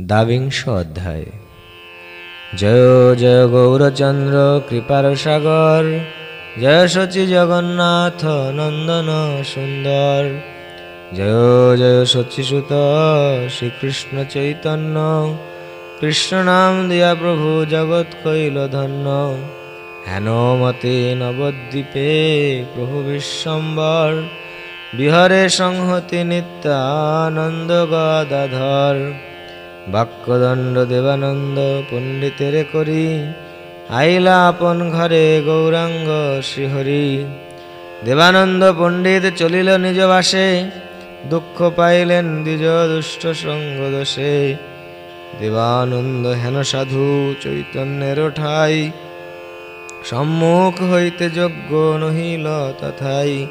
দ্বাবিংশ অধ্যায়। জয় জয় গৌরচন্দ্র কৃপার সাগর, জয় শচী জগন্নাথ নন্দন সুন্দর, জয় জয় শচীসুত শ্রীকৃষ্ণ চৈতন্য, কৃষ্ণ নাম দিয়া প্রভু জগৎ কইল ধন্য। হেন মতে নবদ্বীপে প্রভু বিশ্বম্বর, বিহারে সংহতি নিত্যানন্দ গদাধর। বাক্যদণ্ড দেবানন্দ পণ্ডিতের করি। আইলা আপন ঘরে গৌরাঙ্গ শ্রীহরি। দেবানন্দ পণ্ডিত চলিল নিজ বাসে, দুঃখ পাইলেন দ্বিজ দুষ্ট সঙ্গ দোষে। দেবানন্দ হেন সাধু চৈতন্যের ঠাই, সম্মুখ হইতে যজ্ঞ নহিল তথাই।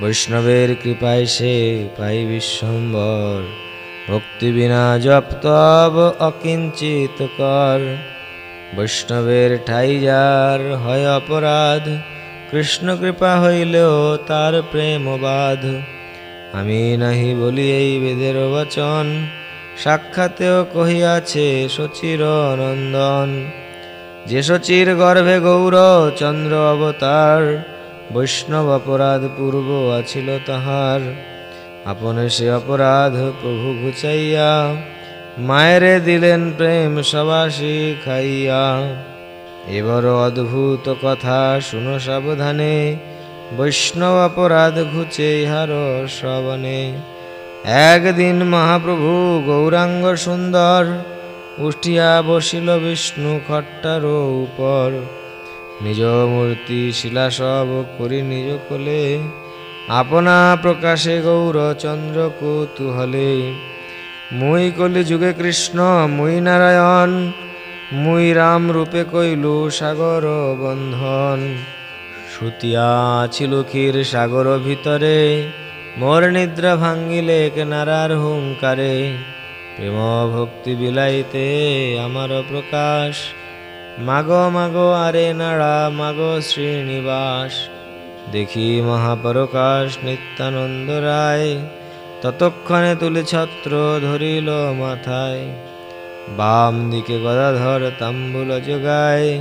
বৈষ্ণবের কৃপায় সে পাই বিশ্বম্বর। ভক্তি বিনা জপ তব অকিঞ্চিত কর। বৈষ্ণবের ঠাই যার হয় অপরাধ, কৃষ্ণ কৃপা হইলেও তার প্রেম বাধ। আমি নাহি বলি এই বেদের বচন, সাক্ষাতেও কহিয়াছে শচীর নন্দন। যে শচীর গর্ভে গৌর চন্দ্র অবতার, বৈষ্ণব অপরাধ পূর্ব আছিল তাহার। আপনে সে অপরাধ প্রভু ঘুচাইয়া, মায়েরে দিলেন প্রেম সবাসী খাইয়া। এবার অদ্ভুত কথা শুনো সাবধানে, বৈষ্ণব অপরাধ ঘুচে ইহার শ্রবণে একদিন মহাপ্রভু গৌরাঙ্গ সুন্দর উঠিয়া বসিল বিষ্ণু খট্টার উপর। নিজ মূর্তি শিলা সব করি নিজ কোলে আপনা প্রকাশে গৌর চন্দ্র কৌতূহলে। মুই কলি যুগে কৃষ্ণ, মুই নারায়ণ, মুই রাম রূপে কইলু সাগর বন্ধন। সুতিয়া ছিল ক্ষীর সাগর ভিতরে, মোর নিদ্রা ভাঙ্গিলে নারার হুঙ্কারে। প্রেম ভক্তি বিলাইতে আমার প্রকাশ। মাগ মাগ, আরে নাড়া, মাগ শ্রীনিবাস। দেখি মহাপরকাশ নিত্যানন্দ রায়। ততক্ষণে তুলে ছত্র ধরিল মাথায়। বাম দিকে গদাধর তাম্বুল যোগায়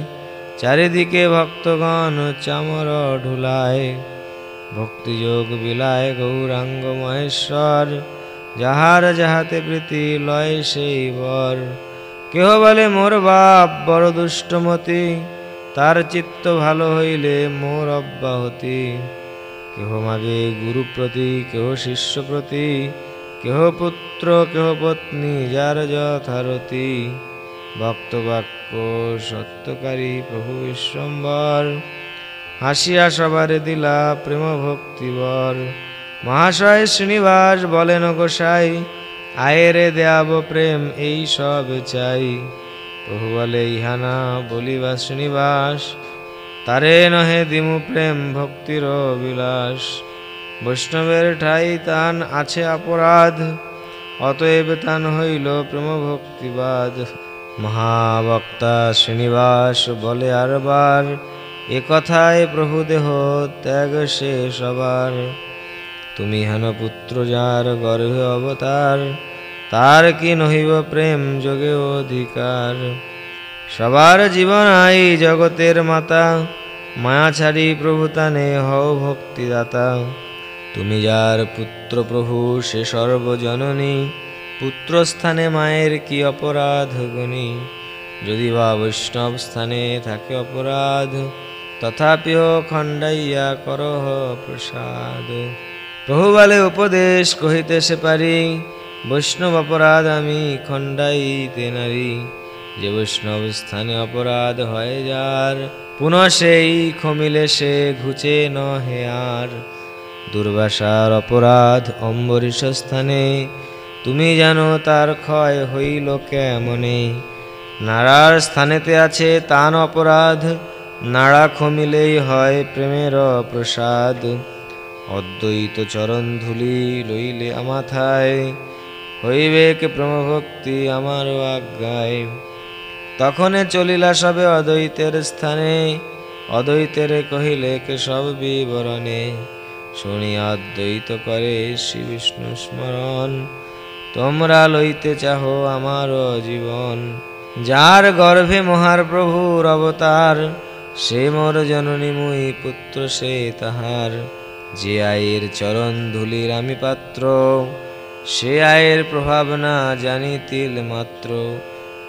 চারিদিকে ভক্তগণ চামর ঢুলায়। ভক্তিযোগ বিলায় গৌরাঙ্গ মহেশ্বর। যাহার যাহাতে প্রীতি লয় সেই বর। কেহ বলে মোর বাপ বড় দুষ্টমতি। তার চিত্ত ভালো হইলে মোর অব্যাহতি কেহ মাগে গুরু প্রতি, কেহ শিষ্য প্রতি, কেহ পুত্র, কেহ পত্নী, যার যথারতি। ভক্ত বাক্য সত্যকারী প্রভু বিশ্বম্বর হাসিয়া সবারে দিলা প্রেম ভক্তিবর মহাশয় শ্রীনিবাস বলেন গোসাই আয়েরে দেয়াব প্রেম, এই সব চাই। প্রভু বলে ইহানা বলিবা শ্রীনিবাস তারে নহে দিমু প্রেম ভক্তির বিলাস। বৈষ্ণবের ঠাই তান আছে অপরাধ, অতএব তান হইল প্রেম ভক্তিবাদ মহাবক্তা শ্রীনিবাস বলে আরবার, এ কথায় প্রভু দেহ ত্যাগ সে সবার তুমি হেন পুত্র যার গর্ভে অবতার তার কি নহিব প্রেম যোগে অধিকার? সবার জীবন আই জগতের মাতা, মায়া ছাড়ি প্রভু তানে হও ভক্তিদাতা। তুমি যার পুত্র প্রভু, সে সর্বজননী, পুত্রস্থানে মায়ের কি অপরাধ গুণী? যদি বা বৈষ্ণব স্থানে থাকে অপরাধ তথাপিও খণ্ডাইয়া করহ প্রসাদ। প্রভু বলে উপদেশ কহিতে সে পারি বৈষ্ণব অপরাধ আমি খণ্ডাইতে নারী। যে বৈষ্ণব স্থানে অপরাধ হয় যার, পুনঃ সেই খমিলে সে ঘুচে নহে আর। দুর্বাসার অপরাধ অম্বরীশ স্থানে, তুমি জানো তার ক্ষয় হইল কেমনে। নাড়ার স্থানেতে আছে তান অপরাধ, নাড়া খমিলেই হয় প্রেমের প্রসাদ অদ্বৈত চরণ ধুলি লইলে আমাথায় হইবে কে প্রেমভক্তি আমার আজ্ঞায়। তখনে চলিলা সবে অদ্বৈতের স্থানে, অদ্বৈতের কহিলে কে সব বিবরণে? শুনিয়া অদ্বৈত করে শ্রী বিষ্ণু স্মরণ, তোমরা লইতে চাহ আমার জীবন। যার গর্ভে মহার প্রভুর অবতার, সে মোর জননী মুই পুত্র সে তাহার। যে আয়ের চরণ ধুলির আমি পাত্র সে আয়ের প্রভাব না জানি তিল মাত্র।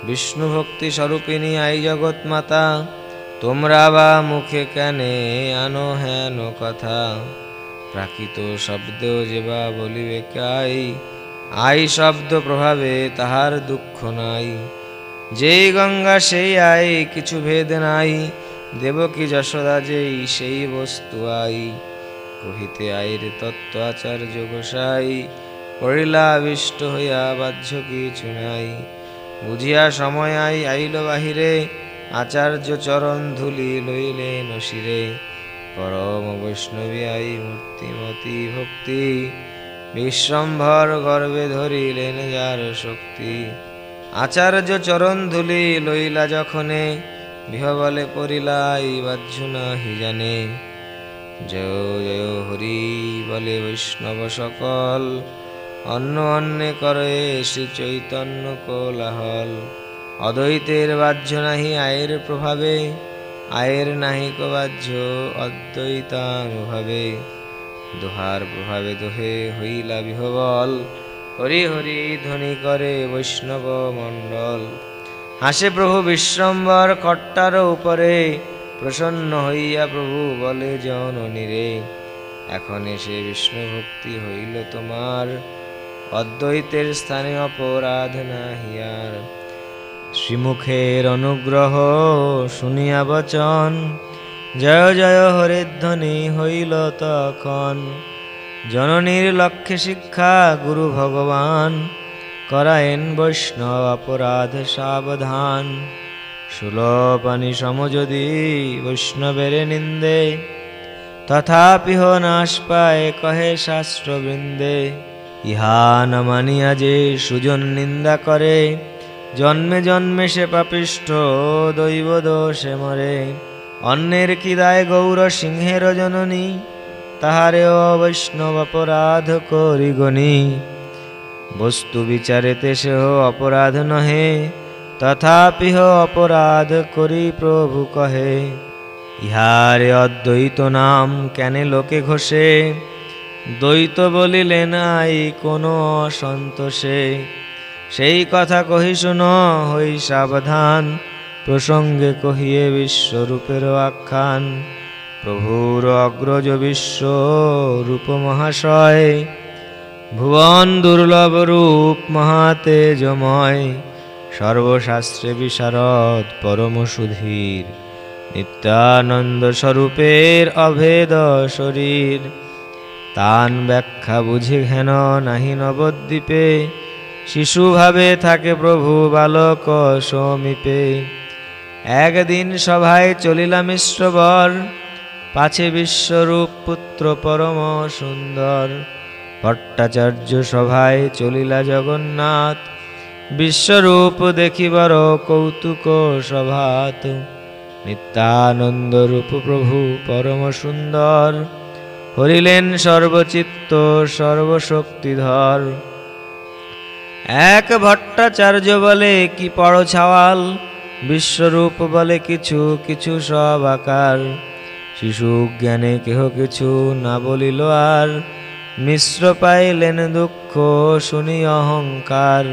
বিষ্ণু ভক্তি স্বরূপিণী আই জগৎ মাতা, তোমরা বা মুখে কেনে আনো হেন কথা। প্রাকৃত শব্দ যে বা বলিবে কাই, আই শব্দ প্রভাবে তাহার দুঃখ নাই। যেই গঙ্গা সেই আই, কিছু ভেদ নাই। দেবকী যশোদা যেই, সেই বস্তু আই। কহিতে আইর তত্ত্ব আচার্য গোসাই পড়িলা আবিষ্ট হইয়া বাহ্য কিছু নাই। বুঝিয়া সময় আই আইল বাহিরে, আচার্য চরণ ধুলি লইলে নশিরে। পরম বৈষ্ণবী আই মূর্তিমতি ভক্তি বিশ্বম্ভর গর্বে ধরিলেন যার শক্তি। আচার্য চরণ ধুলি লইলা যখনে, বিহবলে পড়িলাই বাহ্য নাহি জানে। জয় জয় হরি বলে বৈষ্ণব সকল অন্য অন্যে করে শ্রী চৈতন্য কোলাহল। অদ্বৈতের বাহ্য নাহি, আয়ের প্রভাবে। আয়ের নাহি বাহ্য, অদ্বৈতানুভাবে। দোহার প্রভাবে দোহে হইলা বিহবল। হরি হরি ধ্বনি করে বৈষ্ণব মণ্ডল। হাসে প্রভু বিশ্বম্বর কট্টার উপরে। প্রসন্ন হইয়া প্রভু বলে জননীরে। এখন এসে বিষ্ণু ভক্তি হইল তোমার। অদ্বৈতের স্থানে অপরাধ নাহিয়ার শ্রীমুখের অনুগ্রহ শুনিয়া বচন, জয় জয় হরিধ্বনি হইল তখন। জননীর লক্ষ্যে শিক্ষা গুরু ভগবান, করায়েন বৈষ্ণব অপরাধ সাবধান। সুলপানি সম যদি বৈষ্ণবের নিন্দে, তথাপিহ নাশ পায় কহে শাস্ত্রবৃন্দে। ইহা ন মানিয়া যে সুজন নিন্দা করে। জন্মে জন্মে সে পাপিষ্ঠ, দৈব দোষে মরে। অন্যের কি দায় গৌর সিংহের জননী? তাহারে বৈষ্ণব অপরাধ করি গণি। বস্তু বিচারেতে সেহ অপরাধ নহে তথাপিহ অপরাধ করি প্রভু কহে। ইহারে অদ্বৈত নাম কেনে লোকে ঘষে? দ্বৈত বলিলে নাই কোনো সন্তোষে। সেই কথা কহি শুন, হই সাবধান, প্রসঙ্গে কহিয়ে বিশ্বরূপের আখ্যান। প্রভুর অগ্রজ বিশ্ব রূপ মহাশয়, ভুবন দুর্লভ রূপ মহাতেজময়, সর্বশাস্ত্রে বিশারদ পরম সুধীর, নিত্যানন্দ স্বরূপের অভেদ শরীর। তান ব্যাখ্যা বুঝি ঘেন নাহি নবদ্বীপে। শিশুভাবে থাকে প্রভু বালক সমীপে। একদিন সভায় চলিলা মিশ্রবর, পাছে বিশ্বরূপ পুত্র পরম সুন্দর। ভট্টাচার্য সভায় চলিলা জগন্নাথ, বিশ্বরূপ দেখিবার কৌতুক সভাত। নিত্যানন্দ রূপ প্রভু পরম সুন্দর। হরিলেন সর্বচিত্ত সর্বশক্তিধর। এক ভট্টাচার্য বলে, কি পড় ছাওয়াল? বিশ্বরূপ বলে কিছু কিছু সব আকার। শিশু জ্ঞানে কেহ কিছু না বলিল আর। মিশ্র পাইলেন দুঃখ, শুনি অহংকার।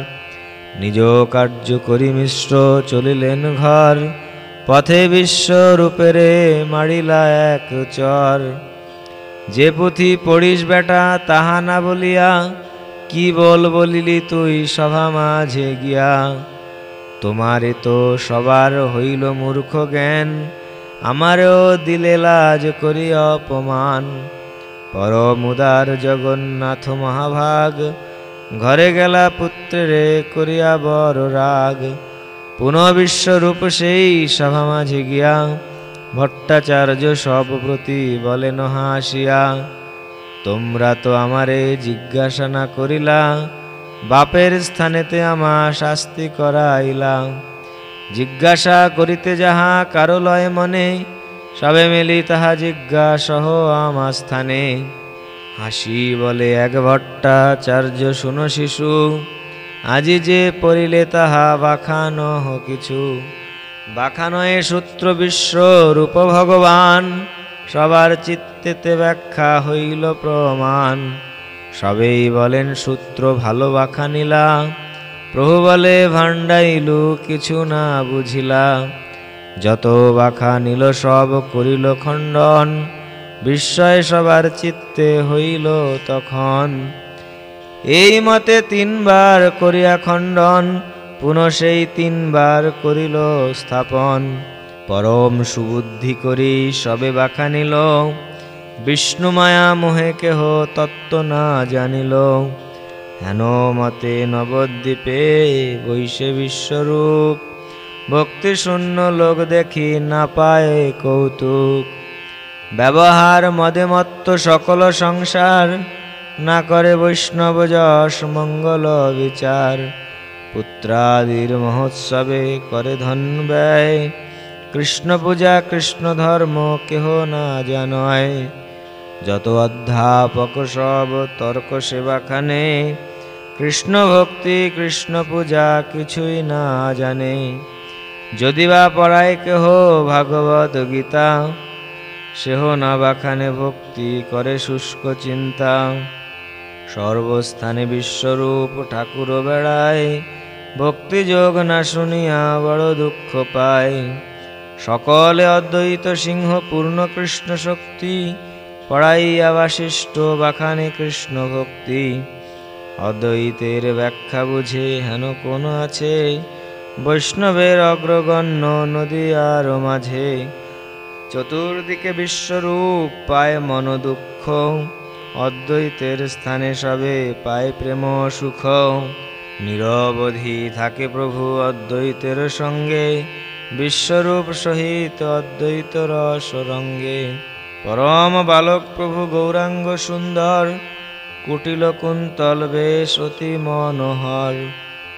নিজ কার্য করি মিশ্র, চলিলেন ঘর। পথে বিশ্বরূপেরে মারিলা এক চর। যে পুঁথি পড়িস বেটা, তাহা না বলিয়া কি বল বলিলি তুই সভা মাঝে গিয়া? তোমারে তো সবার হইল মূর্খ জ্ঞান, আমারও দিলে লাজ করি অপমান। পরমুদার জগন্নাথ মহাভাগ, ঘরে গেলা পুত্রে করিয়া বড় রাগ। পুনঃ বিশ্বরূপ সেই সভা মাঝে গিয়া ভট্টাচার্য সব প্রতি বলেন হাসিয়া তোমরা তো আমারে জিজ্ঞাসা না করিলা, বাপের স্থানেতে আমা শাস্তি করাইলা। জিজ্ঞাসা করিতে যাহা কারও লয় মনে, সবে মিলি তাহা জিজ্ঞাসহ আমার স্থানে। হাসি বলে, এক ভট্টাচার্য, শুনো শিশু, আজি যে পড়িলে তাহা বাখানো কিছু। বাখানয়ে সূত্র বিশ্ব রূপ ভগবান, সবার চিত্তেতে ব্যাখ্যা হইল প্রমাণ। সবেই বলেন সূত্র ভালো বাখানিলা, প্রভু বলে ভাণ্ডাইলু কিছু না বুঝিলা। যত বাখা নিল সব করিল খণ্ডন, বিস্ময় সবার চিত্তে হইল তখন। এই মতে তিনবার করিয়া খণ্ডন পুনঃ সেই তিনবার করিল স্থাপন। পরম সুবুদ্ধি করি সবে বাখানিল বিষ্ণু মায়া মোহে কেহ তত্ত্ব না জানিল। হেন মতে নবদ্বীপে বৈশে বিশ্বরূপ। ভক্তি শূন্য লোক দেখি না পায় কৌতুক। ব্যবহার মদে মত্ত সকল সংসার। না করে বৈষ্ণব যশ মঙ্গল বিচার। পুত্রাদির মহোৎসবে করে ধন ব্যয়। কৃষ্ণ পূজা, কৃষ্ণ ধর্ম, কেহ না জানয়। যত অধ্যাপক সব তর্ক সেবাখানে। কৃষ্ণ ভক্তি, কৃষ্ণ পূজা কিছুই না জানে। যদি বা পড়ায় কেহ ভাগবত গীতা, সেহ না বাখানে ভক্তি করে শুষ্ক চিন্তা। সর্বস্থানে বিশ্বরূপ ঠাকুর বেড়ায়। ভক্তি যোগ না শুনিয়া বড় দুঃখ পায় সকলে অদ্বৈত সিংহ পূর্ণ কৃষ্ণ শক্তি, পড়াইয়া বাশিষ্ট বাখানে কৃষ্ণ ভক্তি। অদ্বৈতের ব্যাখ্যা বুঝে হেন কোন আছে? বৈষ্ণবের অগ্রগণ্য নদীয়ার মাঝে। চতুর্দিকে বিশ্বরূপ পায় মন দুঃখ। অদ্বৈতের স্থানে সবে পায় প্রেম সুখ। নিরবধি থাকে প্রভু অদ্বৈতের সঙ্গে, বিশ্বরূপ সহিত অদ্বৈত রস রঙ্গে। পরম বালক প্রভু গৌরাঙ্গ সুন্দর কুটিল কুন্তল বেশ অতি মনোহর।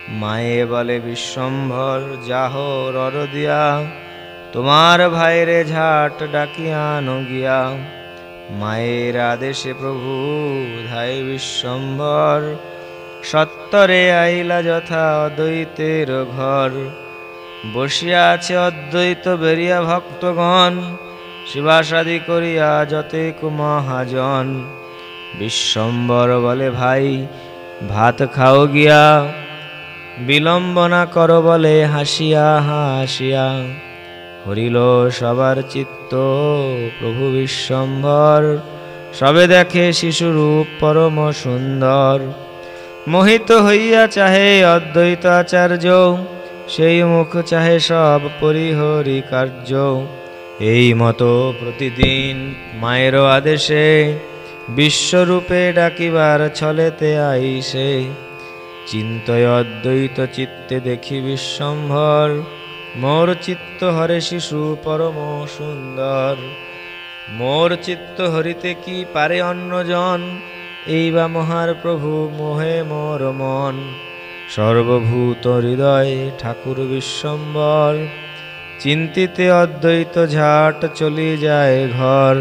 মায়ে বলে, বিশ্বম্ভর, যাহ রর তোমার ভাইরে ঝাট ডাকিয়ানো গিয়া। মায়ের আদেশে প্রভু, ধাই বিশ্বম্ভর সত্তরে আইলা যথা অদ্বৈতের ঘর। বসিয়া আছে অদ্বৈত বেরিয়া ভক্তগণ শিবাসাদি করিয়া যতেক মহাজন। বিশ্বম্বর বলে, ভাই, ভাত খাও গিয়া। বিলম্বনা কর বলে, হাসিয়া হাসিয়া। হরিল সবার চিত্ত, প্রভু বিশ্বম্ভর সবে দেখে শিশুরূপ পরম সুন্দর। মোহিত হইয়া চাহে অদ্বৈত আচার্য, সেই মুখ চাহে সব পরিহরি কার্য। এই মতো প্রতিদিন মায়ের আদেশে বিশ্বরূপে ডাকিবার ছলেতে আইসে। চিন্তয় অদ্বৈত চিত্তে দেখি বিশ্বম্ভর, মোর চিত্ত হরে শিশু পরম সুন্দর। মোর চিত্ত হরিতে কি পারে অন্যজন? এই বা মহার প্রভু মোহে মোর মন। সর্বভূত হৃদয় ঠাকুর বিশ্বম্বর চিন্তিতে অদ্বৈত ঝাট চলি যায় ঘর।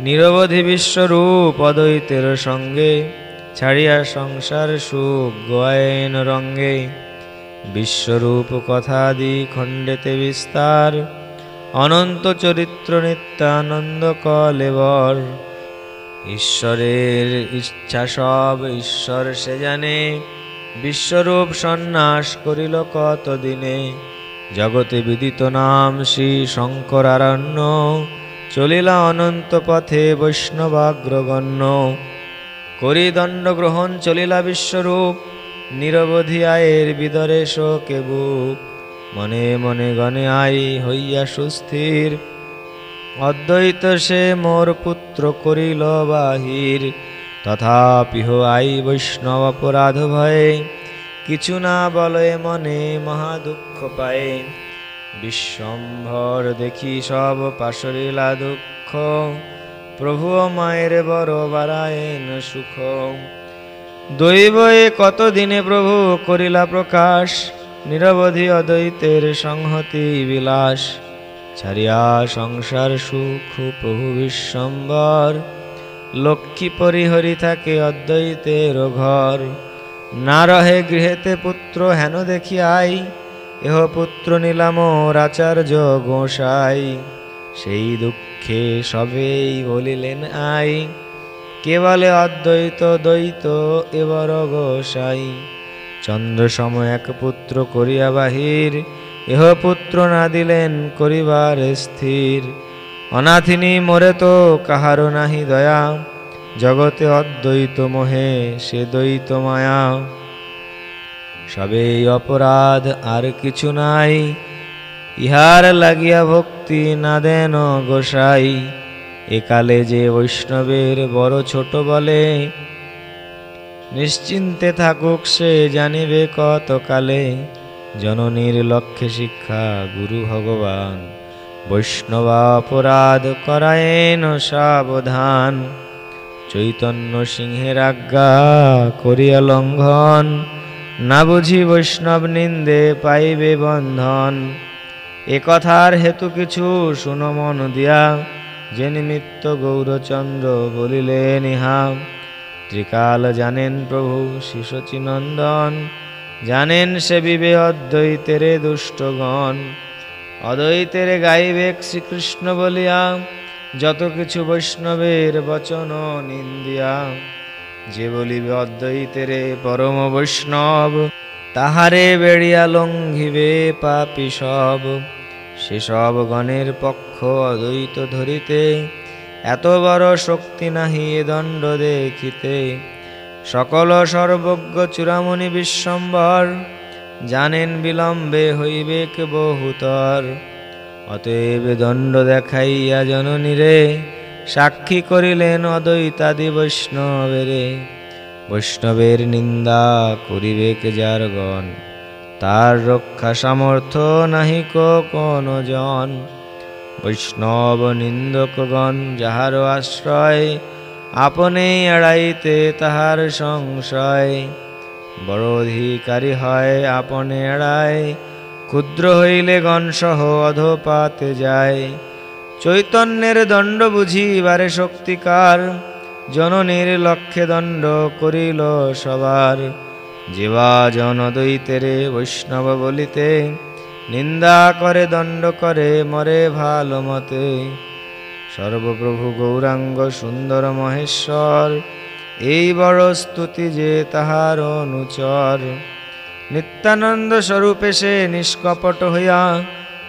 নিরবধি বিশ্বরূপ অদ্বৈতের সঙ্গে ছাড়িয়া সংসার সুখ গোয়েন রঙ্গে। বিশ্বরূপ কথাদি খণ্ডেতে বিস্তার। অনন্ত চরিত্র নিত্যানন্দ কলেবর। ঈশ্বরের ইচ্ছা সব, ঈশ্বর সে জানে। বিশ্বরূপ সন্ন্যাস করিল কত দিনে জগতে বিদিত নাম শ্রী শঙ্করারণ্য। চলিলা অনন্ত পথে বৈষ্ণবাগ্রগণ্য। করি দণ্ড গ্রহণ চলিলা বিশ্বরূপ। নিরবধি আয়ের বিদরে শোকে বুক। মনে মনে গণে আই হইয়া সুস্থির। অদ্বৈত সে মোর পুত্র করিল বাহির। তথাপিহ আই বৈষ্ণব অপরাধ ভয়ে, কিছু না বলে মনে মহা দুঃখ পায়। বিশ্বম্ভর দেখি সব পাশরিলা দুঃখ, প্রভু মায়ের বড় বারায়ণ সুখ। দৈবয়ে কত দিনে প্রভু করিলা প্রকাশ, নিরবধি অদ্বৈতের সংহতি বিলাস। ছাড়িয়া সংসার সুখ প্রভু বিশ্বম্বর। লক্ষ্মী পরিহরি থাকে অদ্বৈতের ঘর। না রহে গৃহেতে পুত্র, হেন দেখিয়াই এহ পুত্র নিলাম রাচার্য গোসাই। সেই দুঃখে সবেই বলিলেন আই। কেবলে অদ্বৈত, দ্বৈত এবার গোসাই? চন্দ্র সম এক পুত্র করিয়া বাহির। এহ পুত্র না দিলেন করিবার স্থির। অনাথিনী মরে তো কাহারও নাহি দয়া। জগতে অদ্বৈত মোহে সে দ্বৈত মায়া। সবেই অপরাধ আর কিছু নাই। ইহার লাগিয়া ভক্তি না দেন গোসাই। একালে যে বৈষ্ণবের বড় ছোট বলে। নিশ্চিন্তে থাকুক সে, জানিবে কতকালে। জননীর লক্ষ্যে শিক্ষা, গুরু ভগবান। বৈষ্ণবা অপরাধ করায়েন সাবধান। চৈতন্য সিংহের আজ্ঞা করিয়া লঙ্ঘন। না বুঝি বৈষ্ণব নিন্দে পাইবে বন্ধন। এ কথার হেতু কিছু শুনো মন দিয়া। যে নিমিত্ত গৌরচন্দ্র বলিলেন ইহা। ত্রিকাল জানেন প্রভু শিশচিনন্দন জানেন সে বিবে অদ্বৈতেরে দুষ্টগণ। অদ্বৈতেরে গাইবেক শ্রীকৃষ্ণ বলিয়া, যত কিছু বৈষ্ণবের বচন নিন্দিয়া যে বলিবে অদ্বৈতেরে পরম বৈষ্ণব, তাহারে বেড়িয়া লঙ্ঘিবে পাপি সব। সেসব গণের পক্ষ অদ্বৈত ধরিতে, এত বড় শক্তি নাহি দণ্ড দেখিতে। সকল সর্বজ্ঞ চূড়ামণি বিশ্বম্বর, জানেন বিলম্বে হইবেক বহুতর। অতএব দণ্ড দেখাইয়া জননীরে সাক্ষী করিলেন অদ্বৈতাদি বৈষ্ণবেরে। বৈষ্ণবের নিন্দা করিবেক যার গণ তার রক্ষা সামর্থ্য নাহি কোন জন বৈষ্ণব নিন্দকগণ যাহার আশ্রয় আপনে এড়াইতে তাহার সংশয়। বড় অধিকারী হয় আপনে এড়ায় ক্ষুদ্র হইলে গণসহ অধপাতে যায়। চৈতন্যের দণ্ড বুঝিবারে শক্তিকার, জননীর লক্ষ্যে দণ্ড করিল সবার। যেবা জনদৈতেরে বৈষ্ণব বলিতে, নিন্দা করে দণ্ড করে মরে ভালো মতে। সর্বপ্রভু গৌরাঙ্গ সুন্দর মহেশ্বর, এই বড় স্তুতি যে তাহার অনুচর। নিত্যানন্দ স্বরূপে সে নিষ্কপট হইয়া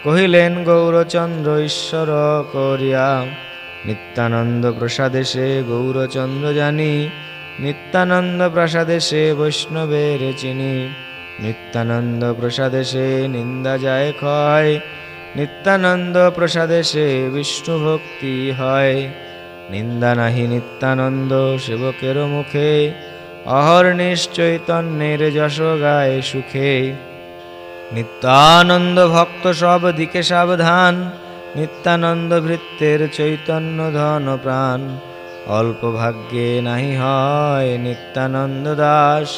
কহিলেন, গৌরচন্দ্র ঈশ্বর করিয়া নিত্যানন্দ প্রসাদে সে গৌরচন্দ্র জানি, নিত্যানন্দ প্রসাদে সে বৈষ্ণবের চিনি, নিত্যানন্দ প্রসাদে সে নিন্দা যায় ক্ষয়। নিত্যানন্দ প্রসাদে সে বিষ্ণু ভক্তি হয়। নিন্দা নাহি নিত্যানন্দ সেবকের মুখে অহর্নিশ চৈতন্যের যশ গায় সুখে। নিত্যানন্দ ভক্ত সব দিকে সাবধান, নিত্যানন্দ ভৃত্যের চৈতন্য ধন প্রাণ। অল্প ভাগ্যে নাহি হয় নিত্যানন্দ দাস,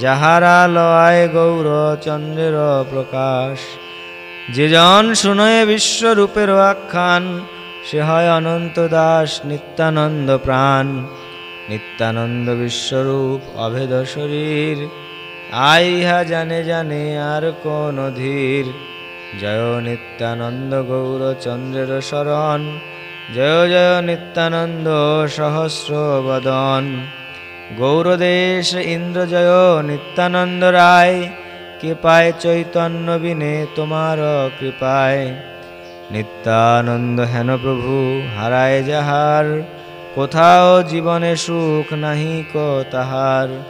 যাহারা লয় গৌর চন্দ্রের প্রকাশ। যে জন শুনয়ে বিশ্বরূপের আখ্যান, সে হয় অনন্ত দাস নিত্যানন্দ প্রাণ। নিত্যানন্দ বিশ্বরূপ অভেদ শরীর, আইহা জানে জানে আর কোন ধীর। জয় নিত্যানন্দ গৌর চন্দ্রের শরণ, জয় জয় নিত্যানন্দ সহস্র বদন। গৌরদেশ ইন্দ্র জয় নিত্যানন্দ রায় কৃপায় চৈতন্য বিনে তোমার কৃপায়। নিত্যানন্দ হেন প্রভু, হারায় যাহার। কোথাও জীবনে সুখ নাহি ক তাহার।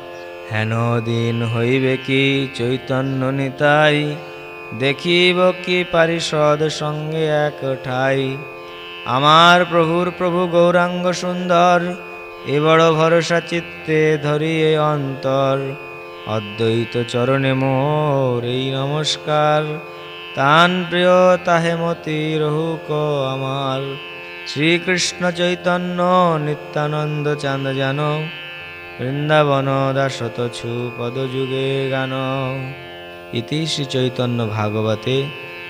হেন দিন হইবে কি চৈতন্য নিতাই? দেখিব কি পারিষদ সঙ্গে এক ঠাই? আমার প্রভুর প্রভু গৌরাঙ্গ সুন্দর, এ বড় ভরসা চিত্তে ধরিয়ে অন্তর। অদ্বৈত চরণে মোর এই নমস্কার। তান প্রিয় তাহে মতি রহুক আমার শ্রীকৃষ্ণ চৈতন্য নিত্যানন্দ চাঁদ জান। বৃন্দাবন দাসত ছু পদযুগে গান। ইতি শ্রী চৈতন্য ভাগবতে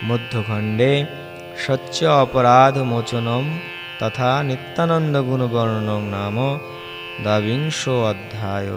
মধ্যখণ্ডে সচ্চ অপরাধ মোচনম তথা নিত্যানন্দ গুণবর্ণনম নাম দ্বাবিংশ অধ্যায়।